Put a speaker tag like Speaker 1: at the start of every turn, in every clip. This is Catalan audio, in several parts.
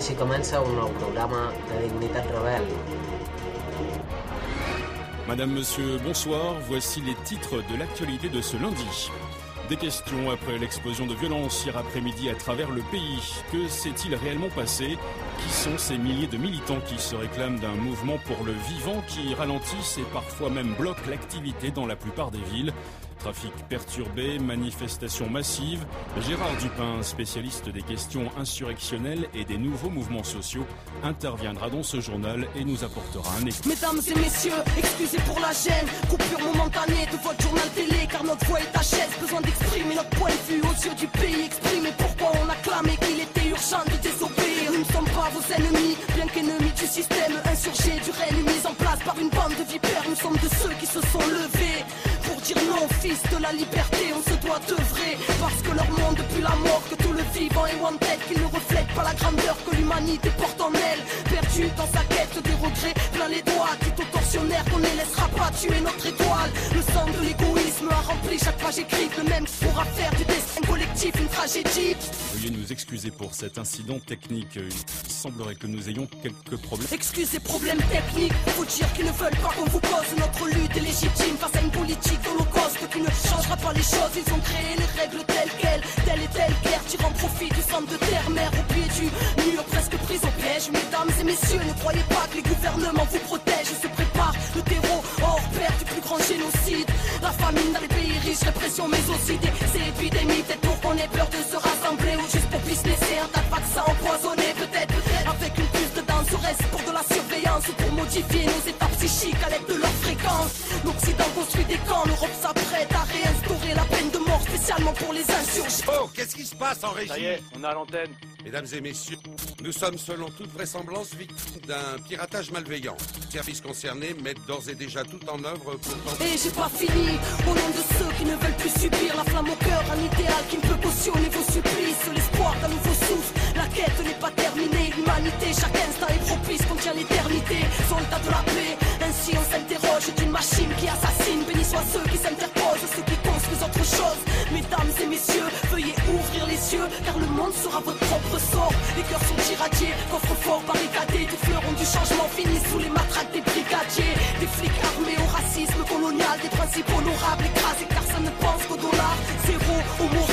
Speaker 1: Un.
Speaker 2: Madame, Monsieur, bonsoir. Voici les titres de l'actualité de ce lundi. Des questions après l'explosion de violence hier après-midi à travers le pays. Que s'est-il réellement passé? Qui sont ces milliers de militants qui se réclament d'un mouvement pour le vivant qui ralentissent et parfois même bloquent l'activité dans la plupart des villes? Trafic perturbé, manifestations massives. Gérard Dupin, spécialiste des questions insurrectionnelles et des nouveaux mouvements sociaux, interviendra dans ce journal et nous apportera un écho.
Speaker 3: Mesdames et messieurs, excusez pour la gêne, coupure momentanée de votre journal télé, car notre voix est à chaise, besoin d'exprimer notre point de vue aux yeux du pays, exprimer pourquoi on a clamé qu'il était urgent de désobéir. Nous ne sommes pas vos ennemis, bien qu'ennemis du système insurgé, du règne mis en place par une bande de vipères, nous sommes de ceux qui se sont levés dire non, fils de la liberté, on se doit d'œuvrer. Parce que leur monde la mort, que tout le vivant est tête, qu'ils ne reflètent pas la grandeur que l'humanité porte en elle. Perdu dans sa quête des regrets, plein les doigts, dit aux tortionnaires qu'on ne laissera pas tuer notre étoile. Le sang de l'égoïsme a rempli chaque page écrite, le même pourra faire du destin collectif une tragédie.
Speaker 2: Veuillez nous excuser pour cet incident technique. Il semblerait que nous ayons quelques problèmes.
Speaker 3: Excusez problèmes techniques, faut dire qu'ils ne veulent pas qu'on vous pose. Notre lutte est légitime face à une politique d'holocauste qui ne changera pas les choses. Ils ont créé les règles telles quelles, telle et telle guerre, tirant profit du centre de terre-mère au pied du mur, presque prise au piège. Mesdames et messieurs, ne croyez pas que les gouvernements vous protègent. Se préparent le terreau hors pair du plus grand génocide. La famine dans les pays riches, répression, mais aussi des épidémies. Peut-être pour qu'on ait peur de se rassembler ou juste pour businesser un tas de vaccins empoisonnés. Peut-être, peut-être avec une puce de danse, reste pour de la surveillance ou pour modifier nos états psychiques à l'aide de leur fréquence. L'Occident construit des camps, l'Europe s'apprête à réinstaurer spécialement pour les insurgés.
Speaker 4: Oh, qu'est-ce qui se passe en régie
Speaker 5: Ça y est, on est à l'antenne.
Speaker 4: Mesdames et messieurs, nous sommes selon toute vraisemblance victimes d'un piratage malveillant. Les services concernés mettent d'ores et déjà tout en œuvre pour tenter...
Speaker 3: Et j'ai pas fini, au nom de ceux qui ne veulent plus subir la flamme au cœur, un idéal qui ne peut cautionner vos supplices, l'espoir d'un nouveau souffle. La quête n'est pas terminée, l'humanité, chaque instant est propice, contient l'éternité. Soldats de la paix, ainsi on s'interroge d'une machine qui assassine. Béni soient ceux qui s'interposent, ceux qui autre chose. Mesdames et messieurs, veuillez ouvrir les yeux, car le monde sera votre propre sort. Les cœurs sont irradiés, coffres forts barricadés, tous fleurons du changement finissent sous les matraques des brigadiers. Des flics armés au racisme colonial, des principes honorables écrasés, car ça ne pense qu'au dollar. Zéro au moral,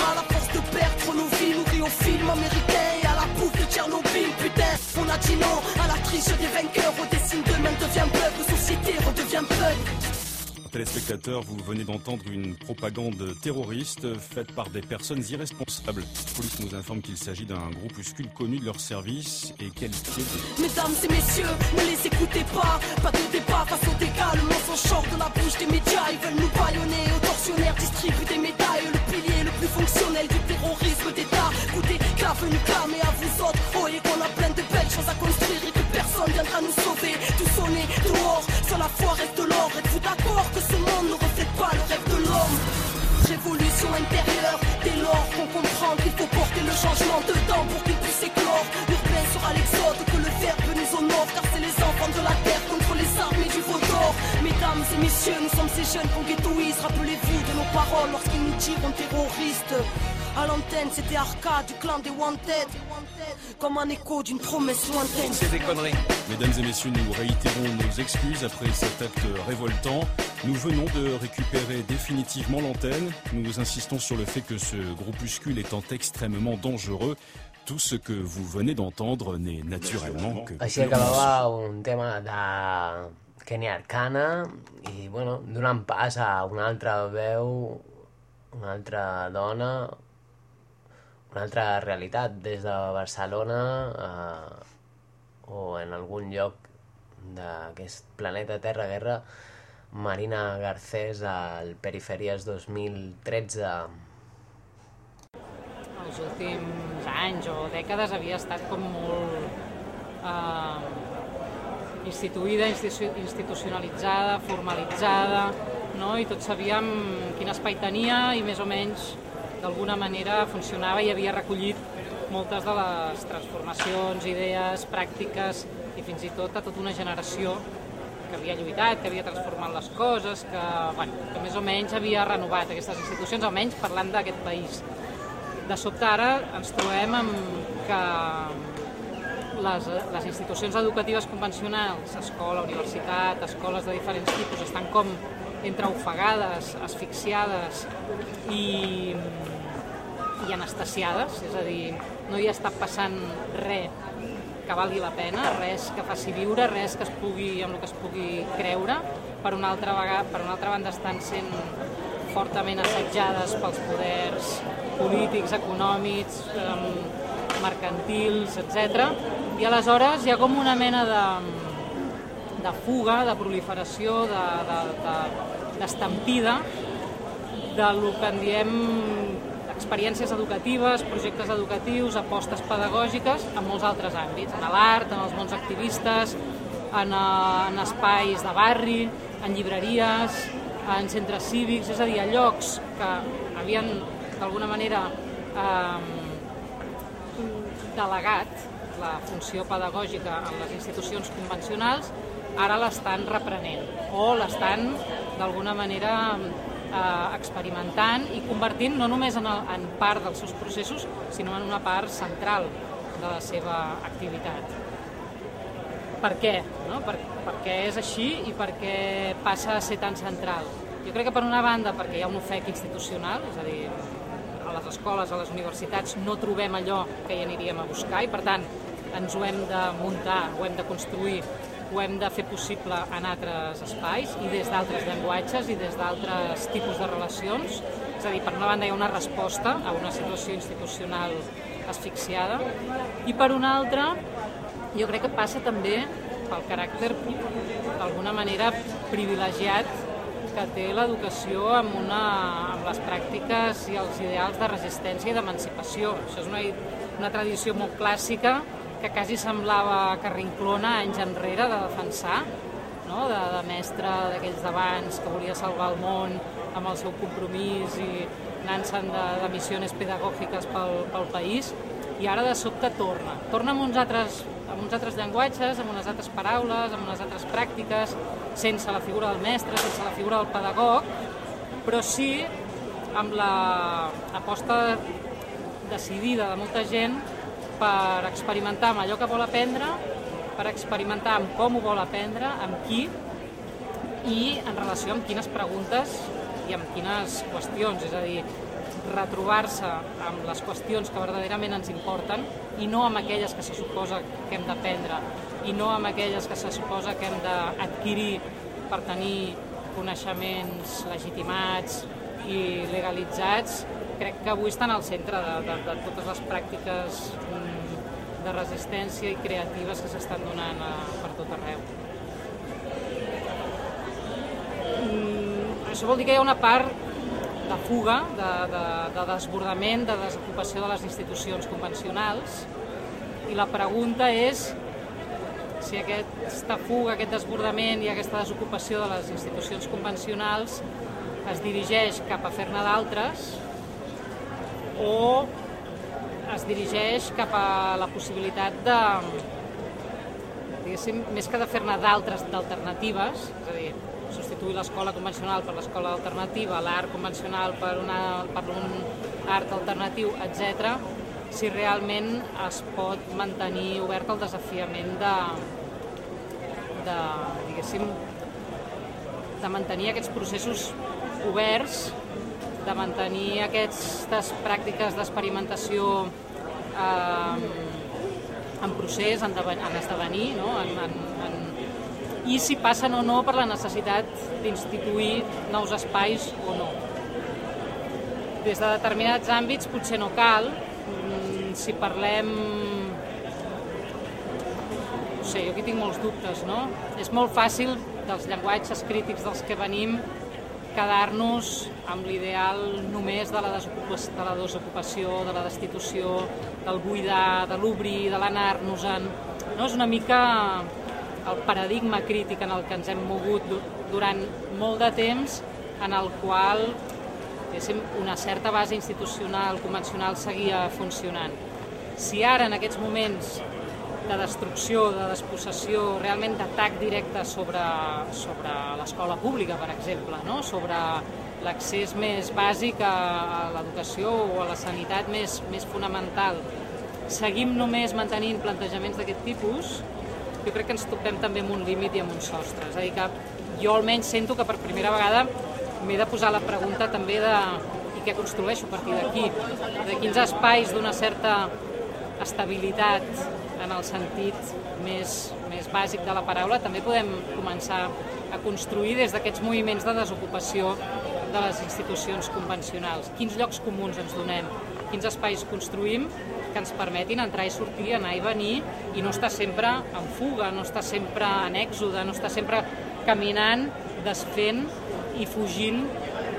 Speaker 2: Téléspectateurs, vous venez d'entendre une propagande terroriste faite par des personnes irresponsables. La police nous informe qu'il s'agit d'un groupuscule connu de leur service et qualifié de...
Speaker 3: Mesdames et messieurs, ne les écoutez pas, pas de débat face au dégâts, le mensonge sort de la bouche des médias, ils veulent nous baïonner, aux tortionnaires distribuent des médailles, le pilier le plus fonctionnel du terrorisme d'État. Écoutez, qu'a venu clamer à vous autres, et qu'on a Mesdames et messieurs, nous sommes ces jeunes qu'on ghettoise. Rappelez-vous de nos paroles lorsqu'ils nous tirent terroristes. À l'antenne, c'était Arca du clan des Wanted. Comme un écho d'une promesse lointaine.
Speaker 5: C'est des conneries.
Speaker 2: Mesdames et messieurs, nous réitérons nos excuses après cet acte révoltant. Nous venons de récupérer définitivement l'antenne. Nous insistons sur le fait que ce groupuscule étant extrêmement dangereux, tout ce que vous venez d'entendre n'est naturellement que...
Speaker 1: Un tema de Kenny Arcana i, bueno, donant pas a una altra veu, una altra dona, una altra realitat des de Barcelona eh, o en algun lloc d'aquest planeta Terra Guerra Marina Garcés al Perifèries 2013
Speaker 6: els últims anys o dècades havia estat com molt eh, instituïda, institu institucionalitzada, formalitzada, no? i tots sabíem quin espai tenia i més o menys d'alguna manera funcionava i havia recollit moltes de les transformacions, idees, pràctiques i fins i tot a tota una generació que havia lluitat, que havia transformat les coses, que, bueno, que més o menys havia renovat aquestes institucions, almenys parlant d'aquest país. De sobte ara ens trobem amb que les, les institucions educatives convencionals, escola, universitat, escoles de diferents tipus, estan com entre ofegades, asfixiades i, i anestesiades, és a dir, no hi està passant res que valgui la pena, res que faci viure, res que es pugui, amb el que es pugui creure. Per una altra, vegada, per una altra banda estan sent fortament assetjades pels poders polítics, econòmics, eh, mercantils, etc. I aleshores hi ha com una mena de, de fuga, de proliferació, d'estampida de, de, de lo que en diem experiències educatives, projectes educatius, apostes pedagògiques en molts altres àmbits, en l'art, en els mons activistes, en, eh, en espais de barri, en llibreries, en centres cívics, és a dir, a llocs que havien d'alguna manera eh, delegat la funció pedagògica en les institucions convencionals, ara l'estan reprenent o l'estan d'alguna manera eh, experimentant i convertint no només en, el, en part dels seus processos, sinó en una part central de la seva activitat. Per què? No? Per, per què és així i per què passa a ser tan central? Jo crec que per una banda perquè hi ha un ofec institucional, és a dir, les escoles, a les universitats no trobem allò que hi aniríem a buscar i per tant ens ho hem de muntar, ho hem de construir ho hem de fer possible en altres espais i des d'altres llenguatges i des d'altres tipus de relacions. És a dir, per una banda hi ha una resposta a una situació institucional asfixiada i per una altra jo crec que passa també pel caràcter d'alguna manera privilegiat que té l'educació amb, una, amb les pràctiques i els ideals de resistència i d'emancipació. Això és una, una tradició molt clàssica que quasi semblava Carrinclona anys enrere de defensar, no? de, de mestre d'aquells d'abans que volia salvar el món amb el seu compromís i anant-se'n de, de missions pedagògiques pel, pel país, i ara de sobte torna. Torna amb uns altres, amb uns altres llenguatges, amb unes altres paraules, amb unes altres pràctiques, sense la figura del mestre, sense la figura del pedagog, però sí amb l'aposta decidida de molta gent per experimentar amb allò que vol aprendre, per experimentar amb com ho vol aprendre, amb qui i en relació amb quines preguntes i amb quines qüestions, és a dir, retrobar-se amb les qüestions que verdaderament ens importen i no amb aquelles que se suposa que hem d'aprendre i no amb aquelles que se suposa que hem d'adquirir per tenir coneixements legitimats i legalitzats crec que avui estan al centre de, de, de totes les pràctiques mm, de resistència i creatives que s'estan donant a, per tot arreu. Mm, això vol dir que hi ha una part de fuga, de, de, de desbordament, de desocupació de les institucions convencionals i la pregunta és si aquesta fuga, aquest desbordament i aquesta desocupació de les institucions convencionals es dirigeix cap a fer-ne d'altres o es dirigeix cap a la possibilitat de, diguéssim, més que de fer-ne d'altres d'alternatives, és a dir, substituir l'escola convencional per l'escola alternativa, l'art convencional per, una, per un art alternatiu, etc, si realment es pot mantenir obert el desafiament de, de diguéssim, de mantenir aquests processos oberts de mantenir aquestes pràctiques d'experimentació eh, en procés, en, en esdevenir, no? en, en, en, i si passen o no per la necessitat d'instituir nous espais o no. Des de determinats àmbits potser no cal, mm, si parlem sé, jo aquí tinc molts dubtes, no? És molt fàcil dels llenguatges crítics dels que venim quedar-nos amb l'ideal només de la, de la desocupació, de la destitució, del buidar, de l'obrir, de l'anar-nos-en. No? És una mica el paradigma crític en el que ens hem mogut durant molt de temps, en el qual una certa base institucional, convencional, seguia funcionant. Si ara, en aquests moments, de destrucció, de despossessió, realment d'atac directe sobre, sobre l'escola pública, per exemple, no? sobre l'accés més bàsic a, l'educació o a la sanitat més, més fonamental. seguim només mantenint plantejaments d'aquest tipus, jo crec que ens topem també amb un límit i amb un sostre. És a dir, que jo almenys sento que per primera vegada m'he de posar la pregunta també de i què construeixo a partir d'aquí, de quins espais d'una certa estabilitat en el sentit més, més bàsic de la paraula també podem començar a construir des d'aquests moviments de desocupació de les institucions convencionals. Quins llocs comuns ens donem, quins espais construïm que ens permetin entrar i sortir, anar i venir i no estar sempre en fuga, no estar sempre en èxode, no estar sempre caminant, desfent i fugint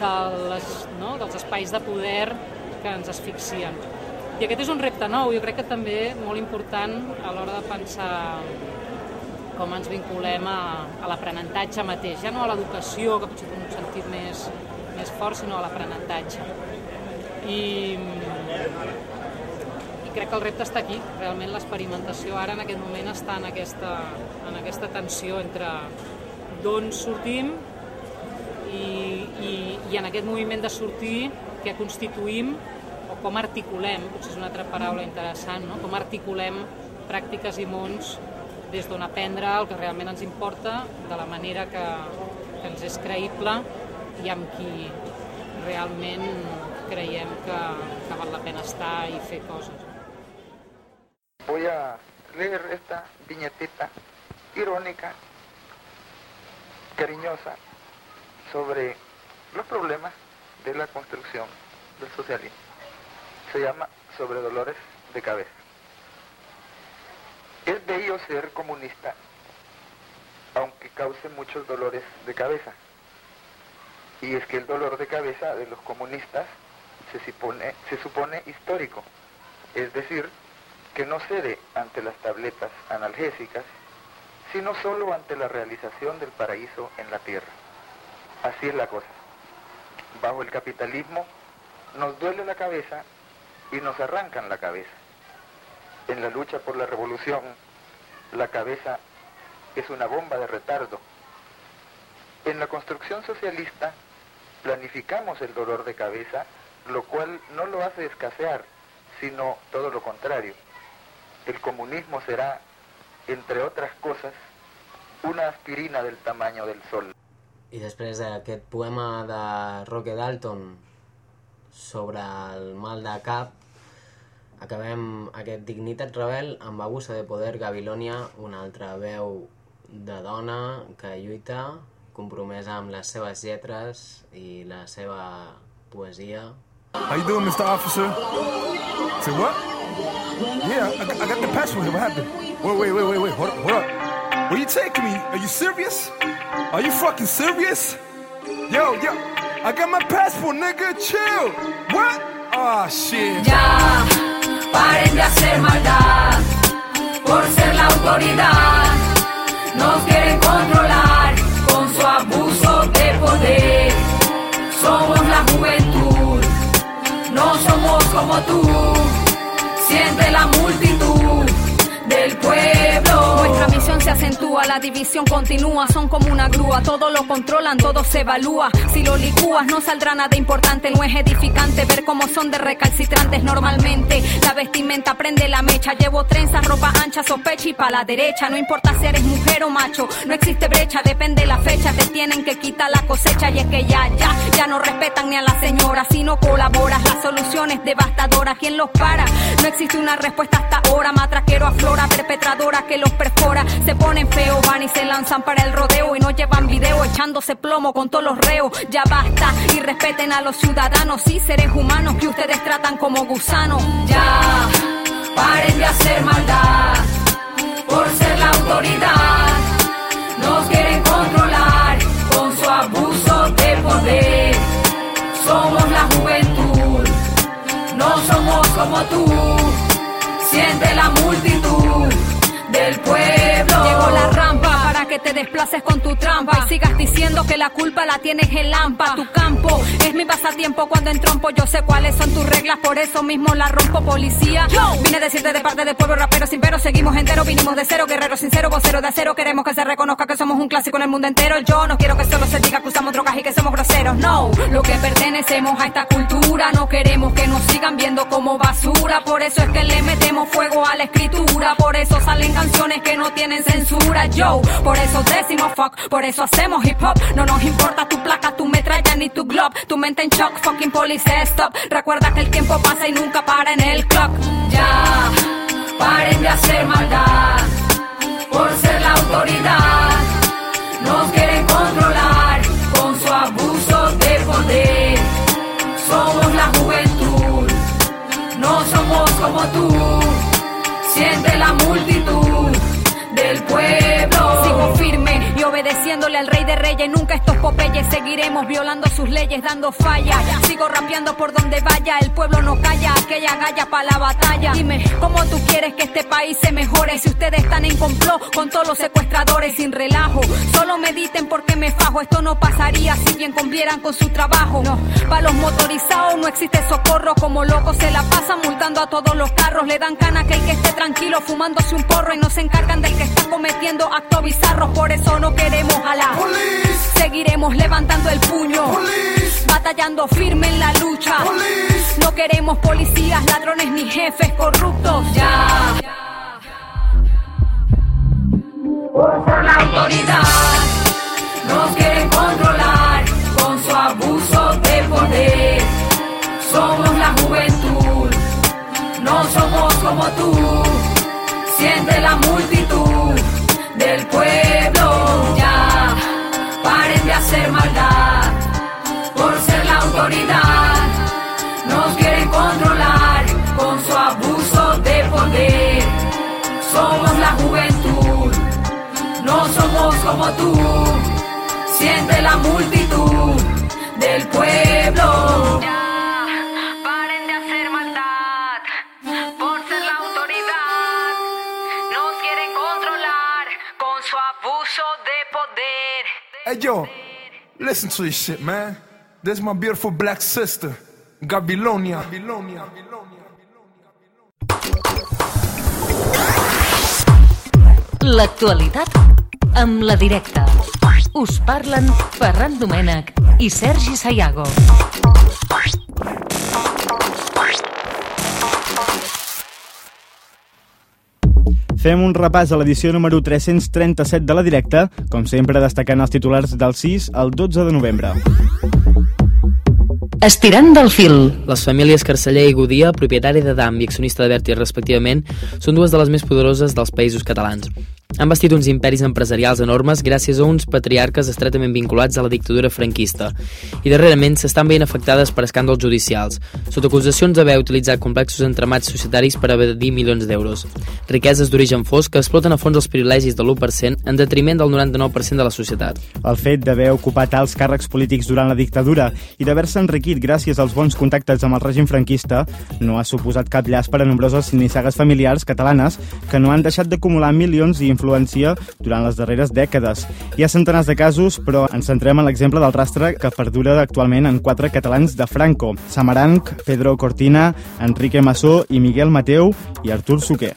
Speaker 6: de les, no, dels espais de poder que ens asfixien. I aquest és un repte nou, jo crec que també molt important a l'hora de pensar com ens vinculem a, a l'aprenentatge mateix, ja no a l'educació, que potser té un sentit més, més fort, sinó a l'aprenentatge. I, I crec que el repte està aquí, realment l'experimentació ara en aquest moment està en aquesta, en aquesta tensió entre d'on sortim i, i, i en aquest moviment de sortir que constituïm com articulem, potser és una altra paraula interessant, no? com articulem pràctiques i mons des d'on aprendre el que realment ens importa, de la manera que, que ens és creïble i amb qui realment creiem que, que val la pena estar i fer coses.
Speaker 5: Voy a leer esta viñetita irónica, cariñosa, sobre los problemas de la construcción del socialismo. Se llama Sobre dolores de cabeza. Es bello ser comunista, aunque cause muchos dolores de cabeza. Y es que el dolor de cabeza de los comunistas se supone, histórico, es decir, que no cede ante las tabletas analgésicas, sino solo ante la realización del paraíso en la tierra. Así es la cosa. Bajo el capitalismo nos duele la cabeza y nos arrancan la cabeza. En la lucha por la revolución, la cabeza es una bomba de retardo. En la construcción socialista, planificamos el dolor de cabeza, lo cual no lo hace escasear, sino todo lo contrario. El comunismo será, entre otras cosas, una aspirina del tamaño del sol.
Speaker 1: I després d'aquest poema de Roque Dalton sobre el mal de cap, acabem aquest Dignitat Rebel amb Abuso de Poder Gabilònia, una altra veu de dona que lluita, compromesa amb les seves lletres i la seva poesia.
Speaker 7: How you doing, Mr. Officer? Say what? Yeah, I, I got the passport here. What happened? Wait, wait, wait, wait, wait. Hold up, hold up. Where you taking me? Are you serious? Are you fucking serious? Yo, yo, I got my passport, nigga. Chill. What? Oh, shit.
Speaker 3: Ya, paren de hacer maldad por ser la autoridad. Nos quieren controlar con su abuso de poder. Somos la juventud, no somos como tú. Siente la multitud
Speaker 8: se acentúa, la división continúa, son como una grúa, todo lo controlan, todo se evalúa. Si lo licúas no saldrá nada importante, no es edificante ver cómo son de recalcitrantes normalmente. La vestimenta prende la mecha, llevo trenzas, ropa ancha, sospecha y pa' la derecha. No importa si eres mujer o macho, no existe brecha, depende la fecha, te tienen que quitar la cosecha y es que ya, ya, ya no respetan ni a la señora. Si no colaboras, la solución es devastadora. ¿Quién los para? No existe una respuesta hasta ahora, matraquero aflora, perpetradora que los perfora. Ponen feos, van y se lanzan para el rodeo y no llevan video echándose plomo con todos los reos. Ya basta y respeten a los ciudadanos y seres humanos que ustedes tratan como gusanos.
Speaker 3: Ya, paren de hacer maldad por ser la autoridad. Nos quieren controlar con su abuso de poder. Somos la juventud, no somos como tú. Siente la multitud del pueblo.
Speaker 8: Llegó la rampa que te desplaces con tu trampa y sigas diciendo que la culpa la tienes el lampa. Tu campo es mi pasatiempo cuando entrompo. Yo sé cuáles son tus reglas, por eso mismo la rompo, policía. Vine a decirte de parte del pueblo rapero sin pero, seguimos enteros, vinimos de cero, guerrero sincero, vocero de acero. Queremos que se reconozca que somos un clásico en el mundo entero. Yo no quiero que solo se diga que usamos drogas y que somos groseros. No, lo que pertenecemos a esta cultura, no queremos que nos sigan viendo como basura. Por eso es que le metemos fuego a la escritura. Por eso salen canciones que no tienen censura. Yo, por eso decimos fuck, por eso hacemos hip hop. No nos importa tu placa, tu metralla ni tu glob. Tu mente en shock, fucking police stop. Recuerda que el tiempo pasa y nunca para en el clock. Ya, paren de hacer maldad por ser la autoridad. Nos quieren controlar con su abuso de poder. Somos la juventud, no somos como tú. Siente la multitud del pueblo. Obedeciéndole al rey de reyes. Nunca estos popeyes seguiremos violando sus leyes, dando falla. Sigo rapeando por donde vaya. El pueblo no calla, aquella galla para la batalla. Dime, ¿cómo tú quieres que este país se mejore? Si ustedes están en complot con todos los secuestradores sin relajo. Solo mediten porque me fajo. Esto no pasaría si bien cumplieran con su trabajo. No, para los motorizados no existe socorro. Como locos se la pasan multando a todos los carros. Le dan cana que el que esté tranquilo fumándose un porro y no se encargan del que está cometiendo actos bizarros. Por eso no queremos a la Seguiremos levantando el puño. Batallando firme en la lucha. No queremos policías, ladrones ni jefes corruptos. Ya. Por ser la autoridad. Nos quieren controlar con su abuso de poder. Somos la juventud. No somos como tú. Siente la multitud como tú. Siente la multitud del pueblo. Ya, paren de hacer maldad por ser la autoridad. Nos quieren controlar con su abuso de poder.
Speaker 7: Hey yo, listen to this shit, man. This is my beautiful black sister, Gabilonia.
Speaker 9: L'actualitat amb la directa. Us parlen Ferran Domènech i Sergi Sayago.
Speaker 10: Fem un repàs a l'edició número 337 de la directa, com sempre destacant els titulars del 6 al 12 de novembre.
Speaker 9: Estirant del fil.
Speaker 11: Les famílies Carceller i Godia, propietari de DAM i accionista de Berti respectivament, són dues de les més poderoses dels països catalans. Han vestit uns imperis empresarials enormes gràcies a uns patriarques estretament vinculats a la dictadura franquista i darrerament s'estan veient afectades per escàndols judicials, sota acusacions d'haver utilitzat complexos entramats societaris per evadir milions d'euros. Riqueses d'origen fosc que exploten a fons els privilegis de l'1% en detriment del 99% de la societat.
Speaker 10: El fet d'haver ocupat alts càrrecs polítics durant la dictadura i d'haver-se enriquit gràcies als bons contactes amb el règim franquista no ha suposat cap llast per a nombroses nissagues familiars catalanes que no han deixat d'acumular milions i influència durant les darreres dècades. Hi ha centenars de casos, però ens centrem en l'exemple del rastre que perdura actualment en quatre catalans de Franco, Samaranc, Pedro Cortina, Enrique Massó i Miguel Mateu i Artur Suquer.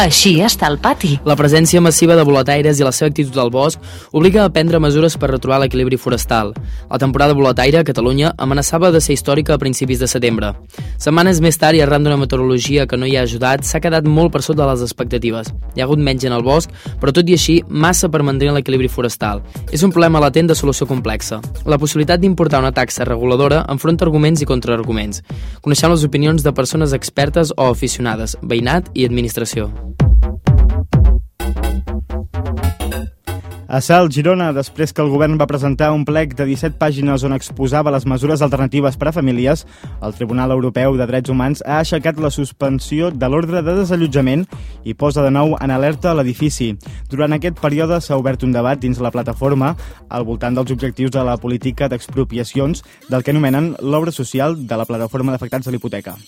Speaker 9: Així està el pati.
Speaker 11: La presència massiva de boletaires i la seva actitud al bosc obliga a prendre mesures per retrobar l'equilibri forestal. La temporada boletaire a Catalunya amenaçava de ser històrica a principis de setembre. Setmanes més tard i arran d'una meteorologia que no hi ha ajudat, s'ha quedat molt per sota de les expectatives. Hi ha hagut menys en el bosc, però tot i així, massa per mantenir l'equilibri forestal. És un problema latent de solució complexa. La possibilitat d'importar una taxa reguladora enfronta arguments i contraarguments. Coneixem les opinions de persones expertes o aficionades, veïnat i administració.
Speaker 10: A Salt, Girona, després que el govern va presentar un plec de 17 pàgines on exposava les mesures alternatives per a famílies, el Tribunal Europeu de Drets Humans ha aixecat la suspensió de l'ordre de desallotjament i posa de nou en alerta l'edifici. Durant aquest període s'ha obert un debat dins la plataforma al voltant dels objectius de la política d'expropiacions del que anomenen l'obra social de la plataforma d'afectats de l'hipoteca.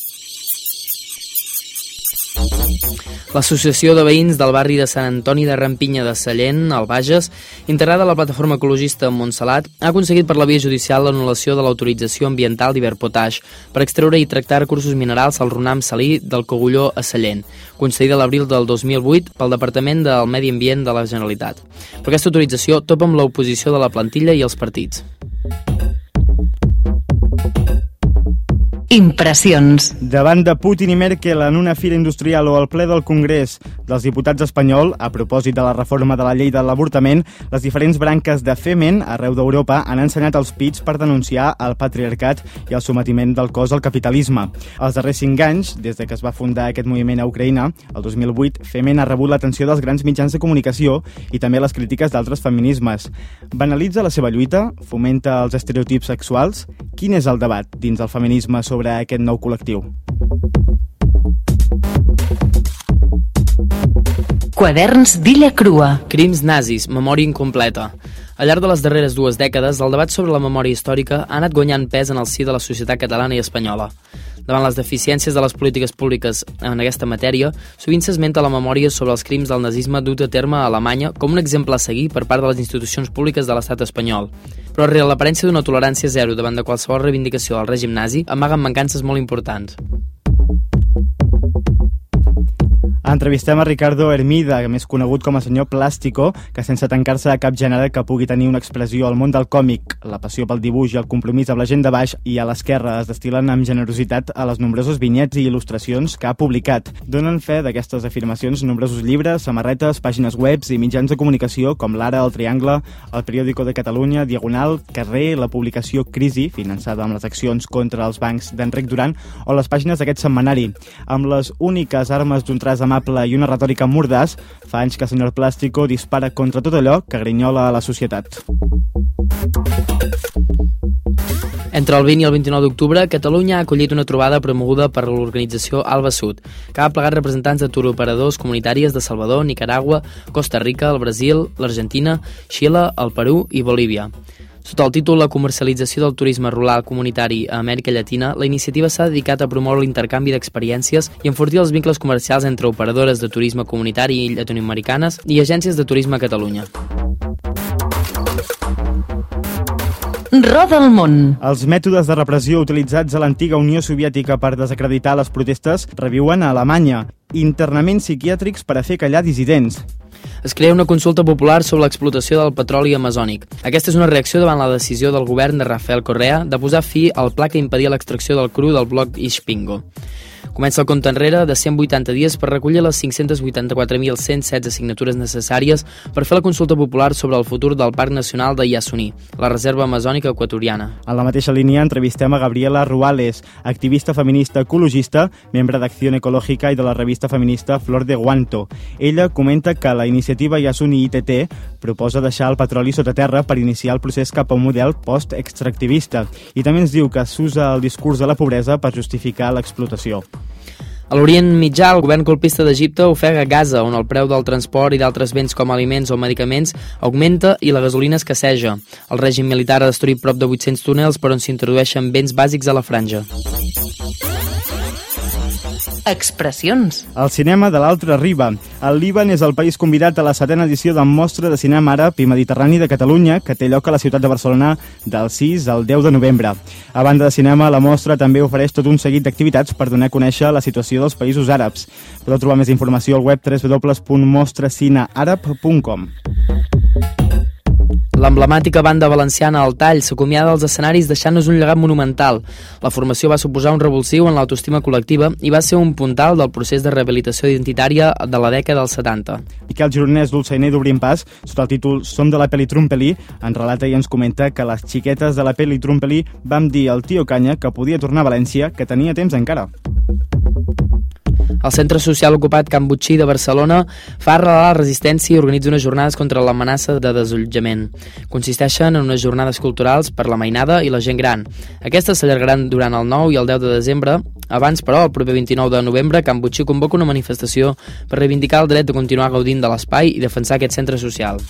Speaker 11: L'associació de veïns del barri de Sant Antoni de Rampinya de Sallent, al Bages, integrada a la plataforma ecologista Montsalat, ha aconseguit per la via judicial l'anul·lació de l'autorització ambiental d'Iberpotash per extreure i tractar recursos minerals al runam salí del Cogulló a Sallent, concedida l'abril del 2008 pel Departament del Medi Ambient de la Generalitat. Però aquesta autorització topa amb l'oposició de la plantilla i els partits.
Speaker 9: Impressions.
Speaker 10: Davant de Putin i Merkel en una fira industrial o al ple del Congrés dels Diputats espanyol, a propòsit de la reforma de la llei de l'avortament, les diferents branques de Femen arreu d'Europa han ensenyat els pits per denunciar el patriarcat i el sometiment del cos al capitalisme. Els darrers cinc anys, des de que es va fundar aquest moviment a Ucraïna, el 2008, Femen ha rebut l'atenció dels grans mitjans de comunicació i també les crítiques d'altres feminismes. Banalitza la seva lluita? Fomenta els estereotips sexuals? Quin és el debat dins el feminisme sobre aquest nou col·lectiu?
Speaker 9: Quaderns d'Illa Crua.
Speaker 11: Crims nazis, memòria incompleta. Al llarg de les darreres dues dècades, el debat sobre la memòria històrica ha anat guanyant pes en el si de la societat catalana i espanyola. Davant les deficiències de les polítiques públiques en aquesta matèria, sovint s'esmenta la memòria sobre els crims del nazisme dut a terme a Alemanya com un exemple a seguir per part de les institucions públiques de l'estat espanyol. Però rere l'aparència d'una tolerància zero davant de qualsevol reivindicació del règim nazi amaguen mancances molt importants.
Speaker 10: Entrevistem a Ricardo Hermida, més conegut com a senyor Plàstico, que sense tancar-se a cap gènere que pugui tenir una expressió al món del còmic, la passió pel dibuix i el compromís amb la gent de baix i a l'esquerra es destilen amb generositat a les nombroses vinyets i il·lustracions que ha publicat. Donen fe d'aquestes afirmacions nombrosos llibres, samarretes, pàgines webs i mitjans de comunicació com l'Ara, el Triangle, el Periódico de Catalunya, Diagonal, Carrer, la publicació Crisi, finançada amb les accions contra els bancs d'Enric Duran, o les pàgines d'aquest setmanari. Amb les úniques armes d'un traç amable i una retòrica mordàs, fa anys que el senyor Plàstico dispara contra tot allò que grinyola a la societat.
Speaker 11: Entre el 20 i el 29 d'octubre, Catalunya ha acollit una trobada promoguda per l'organització Alba Sud, que ha plegat representants de turoperadors comunitàries de Salvador, Nicaragua, Costa Rica, el Brasil, l'Argentina, Xile, el Perú i Bolívia. Sota el títol La comercialització del turisme rural comunitari a Amèrica Llatina, la iniciativa s'ha dedicat a promoure l'intercanvi d'experiències i enfortir els vincles comercials entre operadores de turisme comunitari i llatinoamericanes i agències de turisme a Catalunya.
Speaker 9: Roda el món.
Speaker 10: Els mètodes de repressió utilitzats a l'antiga Unió Soviètica per desacreditar les protestes reviuen a Alemanya. Internaments psiquiàtrics per a fer callar dissidents.
Speaker 11: es crea una consulta popular sobre l'explotació del petroli amazònic. Aquesta és una reacció davant la decisió del govern de Rafael Correa de posar fi al pla que impedia l'extracció del cru del bloc Ispingo. Comença el compte enrere de 180 dies per recollir les 584.116 signatures necessàries per fer la consulta popular sobre el futur del Parc Nacional de Yasuní, la reserva amazònica equatoriana.
Speaker 10: En la mateixa línia entrevistem a Gabriela Ruales, activista feminista ecologista, membre d'Acció Ecològica i de la revista feminista Flor de Guanto. Ella comenta que la iniciativa Yasuni ITT proposa deixar el petroli sota terra per iniciar el procés cap a un model post-extractivista i també ens diu que s'usa el discurs de la pobresa per justificar l'explotació.
Speaker 11: A l'Orient Mitjà, el govern colpista d'Egipte ofega Gaza, on el preu del transport i d'altres béns com aliments o medicaments augmenta i la gasolina escasseja. El règim militar ha destruït prop de 800 túnels per on s'introdueixen béns bàsics a la franja.
Speaker 9: Expressions.
Speaker 10: El cinema de l'altra riba. El Líban és el país convidat a la setena edició de Mostra de Cinema Àrab i Mediterrani de Catalunya, que té lloc a la ciutat de Barcelona del 6 al 10 de novembre. A banda de cinema, la mostra també ofereix tot un seguit d'activitats per donar a conèixer la situació dels països àrabs. Podeu trobar més informació al web www.mostracinaarab.com.
Speaker 11: L'emblemàtica banda valenciana El Tall s'acomiada dels escenaris deixant-nos un llegat monumental. La formació va suposar un revulsiu en l'autoestima col·lectiva i va ser un puntal del procés de rehabilitació identitària de la dècada dels 70.
Speaker 10: Miquel Gironès Dolçainer d'Obrim Pas, sota el títol Som de la peli Trumpelí, ens relata i ens comenta que les xiquetes de la peli Trumpelí vam dir al tio Canya que podia tornar a València, que tenia temps encara.
Speaker 11: El Centre Social Ocupat Can Butxí de Barcelona fa arrelar la resistència i organitza unes jornades contra l'amenaça de desallotjament. Consisteixen en unes jornades culturals per la mainada i la gent gran. Aquestes s'allargaran durant el 9 i el 10 de desembre. Abans, però, el proper 29 de novembre, Can Butxí convoca una manifestació per reivindicar el dret de continuar gaudint de l'espai i defensar aquest centre social.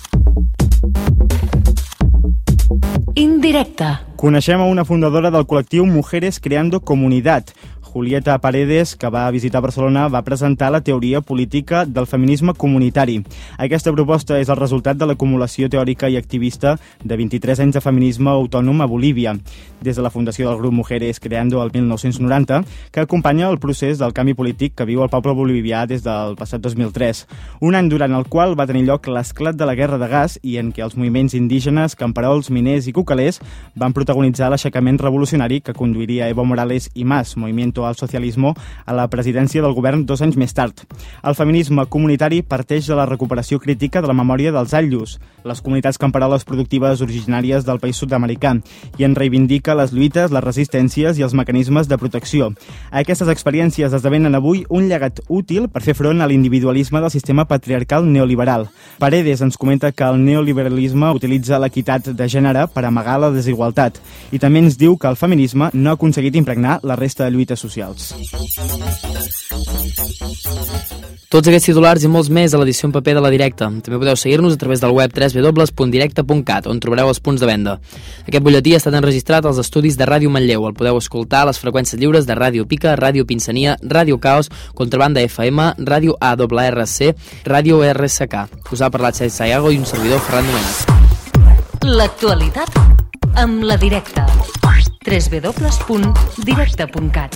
Speaker 9: Indirecta.
Speaker 10: Coneixem a una fundadora del col·lectiu Mujeres Creando Comunitat, Julieta Paredes, que va visitar Barcelona, va presentar la teoria política del feminisme comunitari. Aquesta proposta és el resultat de l'acumulació teòrica i activista de 23 anys de feminisme autònom a Bolívia, des de la fundació del grup Mujeres Creando el 1990, que acompanya el procés del canvi polític que viu el poble bolivià des del passat 2003, un any durant el qual va tenir lloc l'esclat de la Guerra de Gas i en què els moviments indígenes, camperols, miners i cocalers van protagonitzar l'aixecament revolucionari que conduiria Evo Morales i Mas, Movimiento al Socialismo, a la presidència del govern dos anys més tard. El feminisme comunitari parteix de la recuperació crítica de la memòria dels Allus, les comunitats camperoles productives originàries del país sud-americà, i en reivindica les lluites, les resistències i els mecanismes de protecció. Aquestes experiències esdevenen avui un llegat útil per fer front a l'individualisme del sistema patriarcal neoliberal. Paredes ens comenta que el neoliberalisme utilitza l'equitat de gènere per amagar la desigualtat i també ens diu que el feminisme no ha aconseguit impregnar la resta de lluites socials.
Speaker 11: Tots aquests titulars i molts més a l'edició en paper de la Directa. També podeu seguir-nos a través del web www.directa.cat, on trobareu els punts de venda. Aquest butlletí ha estat enregistrat als estudis de Ràdio Manlleu. El podeu escoltar a les freqüències lliures de Ràdio Pica, Ràdio Pinsania, Ràdio Caos, Contrabanda FM, Ràdio AWRC, Ràdio RSK. Us ha parlat Cesc Sayago i un servidor Ferran Domènech.
Speaker 9: L'actualitat amb la Directa. www.directa.cat